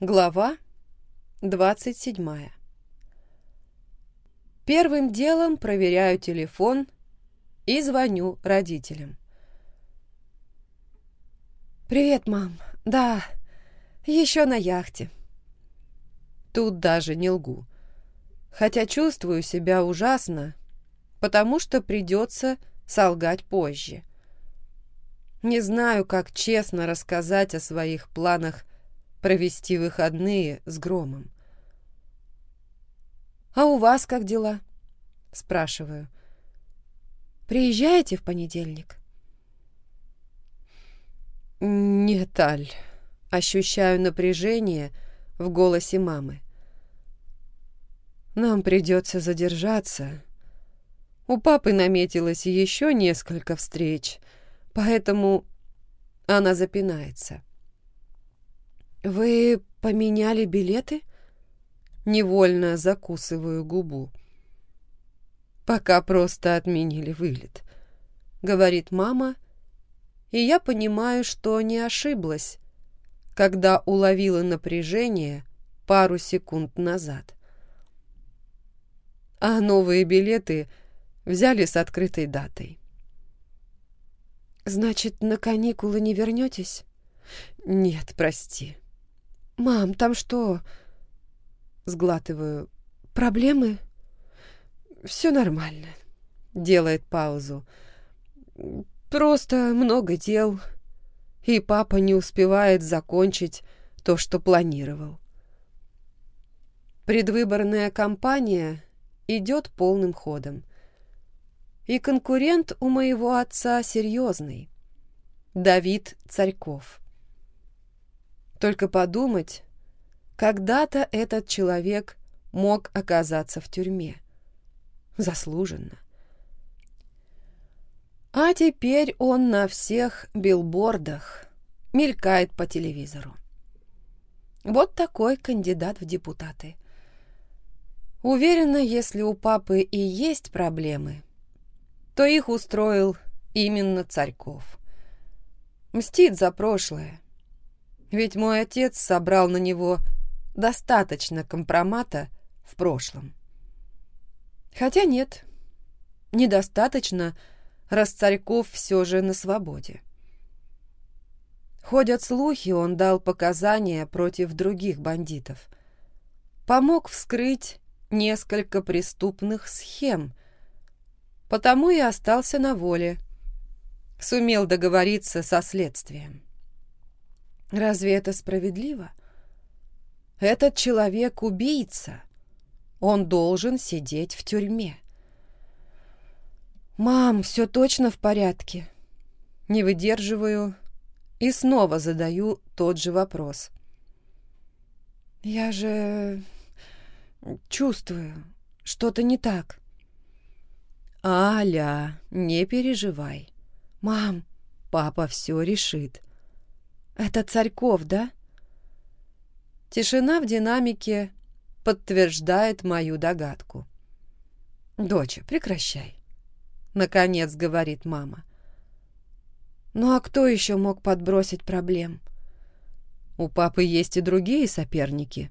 Глава 27. Первым делом проверяю телефон и звоню родителям. «Привет, мам. Да, еще на яхте». Тут даже не лгу. Хотя чувствую себя ужасно, потому что придется солгать позже. Не знаю, как честно рассказать о своих планах провести выходные с громом. «А у вас как дела?» — спрашиваю. «Приезжаете в понедельник?» «Нет, Аль», — ощущаю напряжение в голосе мамы. «Нам придется задержаться. У папы наметилось еще несколько встреч, поэтому она запинается». «Вы поменяли билеты?» Невольно закусываю губу. «Пока просто отменили вылет», — говорит мама, и я понимаю, что не ошиблась, когда уловила напряжение пару секунд назад. А новые билеты взяли с открытой датой. «Значит, на каникулы не вернетесь?» «Нет, прости». «Мам, там что?» Сглатываю. «Проблемы?» «Все нормально», — делает паузу. «Просто много дел, и папа не успевает закончить то, что планировал». Предвыборная кампания идет полным ходом. И конкурент у моего отца серьезный. Давид Царьков. Только подумать, когда-то этот человек мог оказаться в тюрьме. Заслуженно. А теперь он на всех билбордах мелькает по телевизору. Вот такой кандидат в депутаты. Уверена, если у папы и есть проблемы, то их устроил именно Царьков. Мстит за прошлое, ведь мой отец собрал на него достаточно компромата в прошлом. Хотя нет, недостаточно, раз Царьков все же на свободе. Ходят слухи, он дал показания против других бандитов. Помог вскрыть несколько преступных схем, потому и остался на воле. Сумел договориться со следствием. Разве это справедливо? Этот человек убийца. Он должен сидеть в тюрьме. «Мам, все точно в порядке?» Не выдерживаю и снова задаю тот же вопрос. «Я же чувствую, что-то не так». «Аля, не переживай. Мам, папа все решит. «Это Царьков, да?» Тишина в динамике подтверждает мою догадку. «Доча, прекращай», — наконец говорит мама. «Ну а кто еще мог подбросить проблем?» «У папы есть и другие соперники».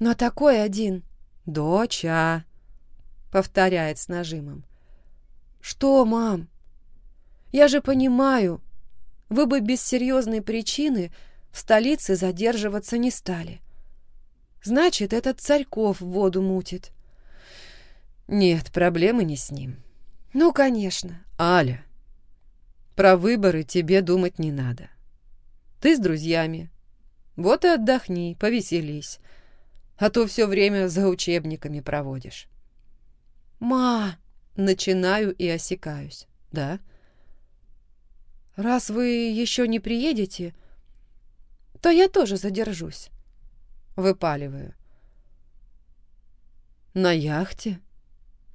«Но такой один». «Доча», — повторяет с нажимом. «Что, мам? Я же понимаю, вы бы без серьезной причины в столице задерживаться не стали. Значит, этот Царьков воду мутит. Нет, проблемы не с ним. Ну, конечно. Аля, про выборы тебе думать не надо. Ты с друзьями. Вот и отдохни, повеселись. А то все время за учебниками проводишь. Ма, начинаю и осекаюсь. Да? — «Раз вы еще не приедете, то я тоже задержусь». Выпаливаю. «На яхте?»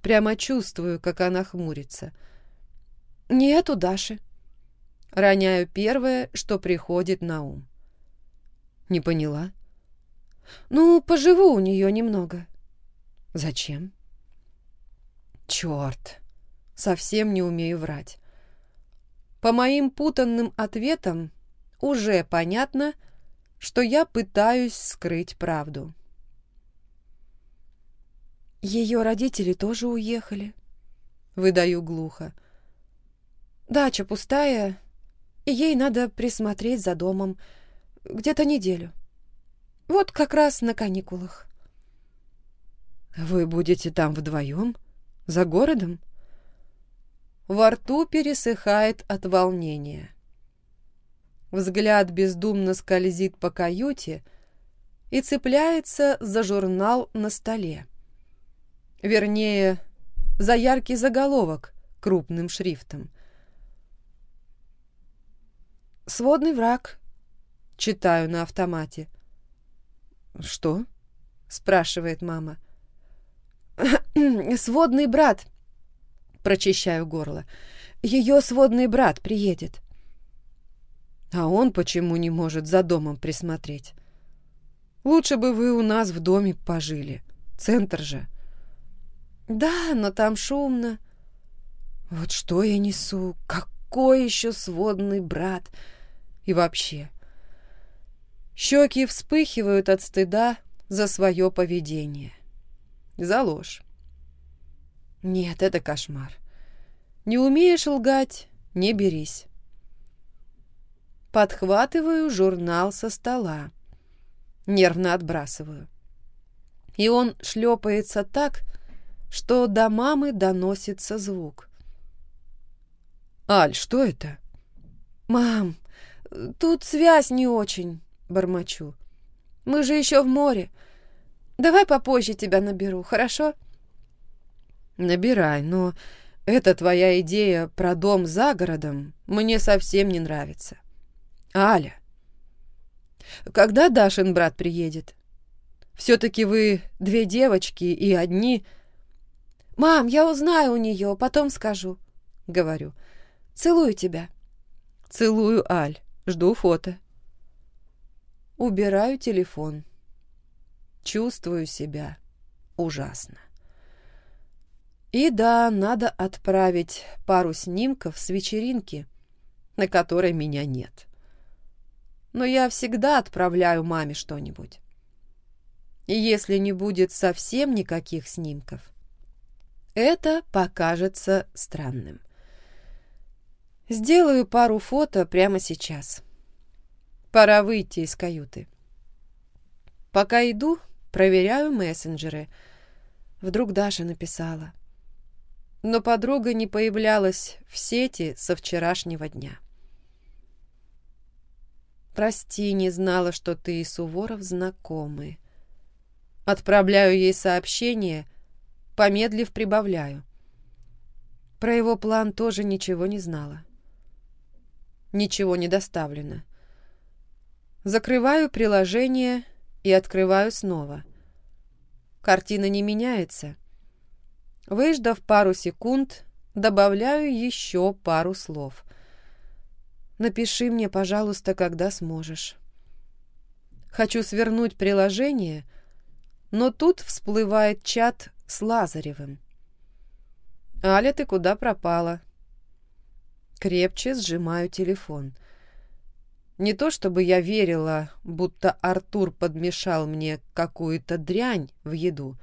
Прямо чувствую, как она хмурится. «Нет, у Даши». Роняю первое, что приходит на ум. «Не поняла?» «Ну, поживу у нее немного». «Зачем?» «Черт! Совсем не умею врать. По моим путанным ответам уже понятно, что я пытаюсь скрыть правду. Ее родители тоже уехали. Выдаю глухо. Дача пустая, и ей надо присмотреть за домом где-то неделю. Вот как раз на каникулах. «Вы будете там вдвоем? За городом?» Во рту пересыхает от волнения. Взгляд бездумно скользит по каюте и цепляется за журнал на столе. Вернее, за яркий заголовок крупным шрифтом. «Сводный враг», — читаю на автомате. «Что?» — спрашивает мама. «Сводный брат», — прочищаю горло. «Ее сводный брат приедет». А он почему не может за домом присмотреть? Лучше бы вы у нас в доме пожили. Центр же. Да, но там шумно. Вот что я несу? Какой еще сводный брат? И вообще. Щеки вспыхивают от стыда за свое поведение. За ложь. Нет, это кошмар. Не умеешь лгать — не берись. Подхватываю журнал со стола. Нервно отбрасываю. И он шлепается так, что до мамы доносится звук. «Аль, что это?» «Мам, тут связь не очень», — бормочу. «Мы же еще в море. Давай попозже тебя наберу, хорошо?» «Набирай, но эта твоя идея про дом за городом мне совсем не нравится. Аля, когда Дашин брат приедет? Все-таки вы две девочки и одни... Мам, я узнаю у нее, потом скажу, говорю. Целую тебя. Целую, Аль. Жду фото. Убираю телефон. Чувствую себя ужасно. И да, надо отправить пару снимков с вечеринки, на которой меня нет но я всегда отправляю маме что-нибудь. И если не будет совсем никаких снимков, это покажется странным. Сделаю пару фото прямо сейчас. Пора выйти из каюты. Пока иду, проверяю мессенджеры. Вдруг Даша написала. Но подруга не появлялась в сети со вчерашнего дня. Прости, не знала, что ты и Суворов знакомы. Отправляю ей сообщение, помедлив прибавляю. Про его план тоже ничего не знала. Ничего не доставлено. Закрываю приложение и открываю снова. Картина не меняется. Выждав пару секунд, добавляю еще пару слов. Напиши мне, пожалуйста, когда сможешь. Хочу свернуть приложение, но тут всплывает чат с Лазаревым. «Аля, ты куда пропала?» Крепче сжимаю телефон. Не то чтобы я верила, будто Артур подмешал мне какую-то дрянь в еду.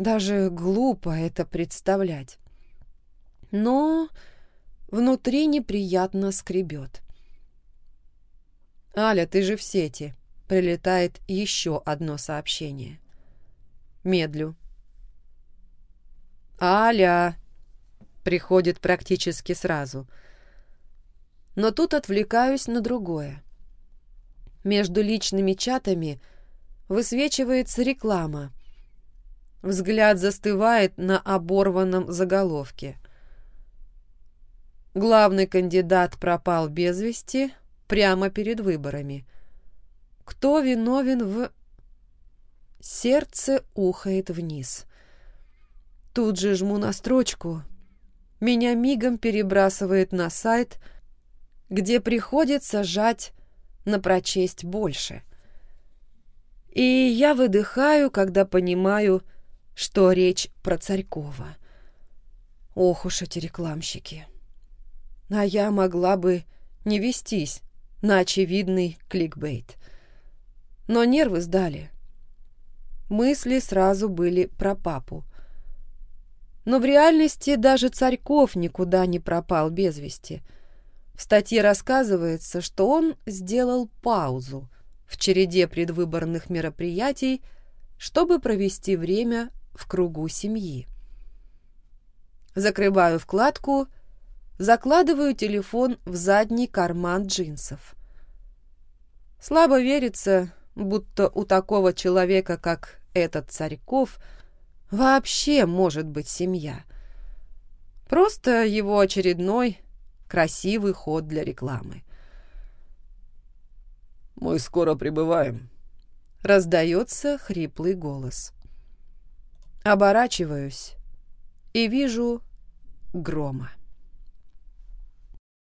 Даже глупо это представлять. Но Внутри неприятно скребет. «Аля, ты же в сети!» Прилетает еще одно сообщение. Медлю. «Аля!» Приходит практически сразу. Но тут отвлекаюсь на другое. Между личными чатами высвечивается реклама. Взгляд застывает на оборванном заголовке – Главный кандидат пропал без вести прямо перед выборами. Кто виновен в... Сердце ухает вниз. Тут же жму на строчку. Меня мигом перебрасывает на сайт, где приходится жать на прочесть больше. И я выдыхаю, когда понимаю, что речь про Царькова. Ох уж эти рекламщики. А я могла бы не вестись на очевидный кликбейт. Но нервы сдали. Мысли сразу были про папу. Но в реальности даже Царьков никуда не пропал без вести. В статье рассказывается, что он сделал паузу в череде предвыборных мероприятий, чтобы провести время в кругу семьи. Закрываю вкладку, закладываю телефон в задний карман джинсов. Слабо верится, будто у такого человека, как этот Царьков, вообще может быть семья. Просто его очередной красивый ход для рекламы. «Мы скоро прибываем», — раздается хриплый голос. Оборачиваюсь и вижу грома.